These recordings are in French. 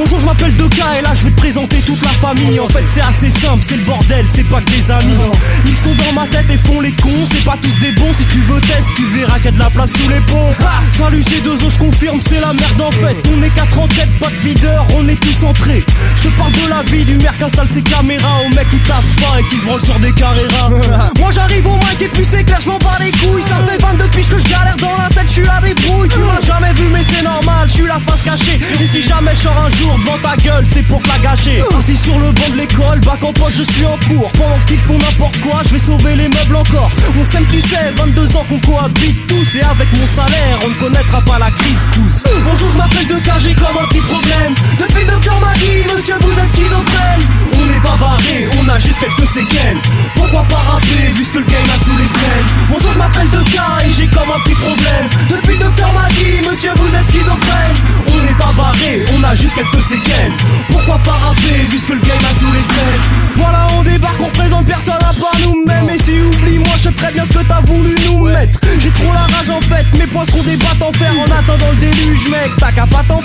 Bonjour, je m'appelle Deka et là je vais te présenter toute la famille. En fait, c'est assez simple, c'est le bordel, c'est pas que des amis. Ils sont dans ma tête et font les cons, c'est pas tous des bons. Si tu veux test, tu verras qu'il y a de la place sous les ponts. Salut, c'est deux os, je confirme, c'est la merde en fait. On est quatre en tête, pas de videur, on est tous entrés. Je te parle de la vie du qui installe ses caméras aux mecs qui taffent pas et qui se branlent sur des carreras. Moi j'arrive au mic et puis c'est clair, je m'en bats les couilles. Ça fait 22 piges que je galère dans la tête, je suis à des brouilles. Tu m'as jamais vu, mais c'est normal, je suis la face cachée. Et si jamais je sors un jour devant ta gueule, c'est pour te la gâcher. Assis sur le banc de l'école, bac en poche, je suis en cours. Pendant qu'ils font n'importe quoi, je vais sauver les meubles encore. On s'aime, tu sais, 22 ans qu'on cohabite tous. Et avec mon salaire, on ne connaîtra pas la crise cous. Bonjour, je m'appelle De j'ai comme un petit problème. Depuis Pourquoi pas ce que le game a sous les semaines Bonjour, je m'appelle De et j'ai comme un petit problème. Depuis le docteur m'a dit, monsieur, vous êtes schizophrène. On n'est pas barré, on a juste quelques séquelles. Pourquoi pas ce que le game a sous les semaines Voilà, on débarque, on présente personne à part nous-mêmes. Et si oublie, moi je sais très bien ce que t'as voulu nous mettre. J'ai trop la rage en fait, mes poings seront des battes en fer. En attendant le déluge, mec, t'as qu'à pas t'en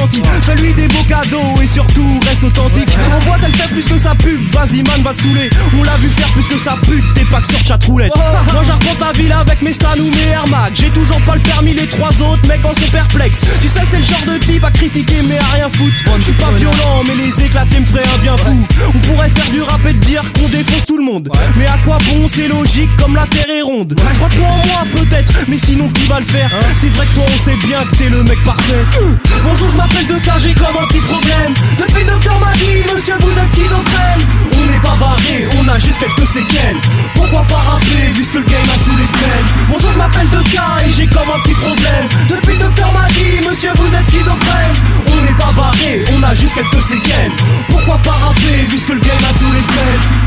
gentil. Fais-lui des beaux cadeaux et surtout reste authentique. On voit qu'elle fait plus que sa pub, vas-y man, va te saouler. On l'a vu faire plus que sa pute, t'es pas que sur chatroulette. Moi j'arpente ta ville avec mes stans ou mes Air. J'ai toujours pas le permis, les trois autres mecs en sont perplexes. Tu sais, c'est le genre de type à critiquer mais à rien foutre. Je suis pas violent, mais les éclatés me feraient un bien fou. On pourrait faire du rap et dire qu'on défonce tout le monde. Mais à quoi bon, c'est logique comme la terre est ronde. Je crois trop en moi peut-être, mais sinon qui va le faire? C'est vrai que toi on sait bien que t'es le mec parfait. Pourquoi pas rappeler, vu ce que le game a sous les semaines? Bonjour, je m'appelle De et j'ai comme un petit problème. Depuis le docteur m'a dit, monsieur, vous êtes schizophrène. On n'est pas barré, on a juste quelques séquelles. Pourquoi pas rappeler, vu ce que le game a sous les semaines?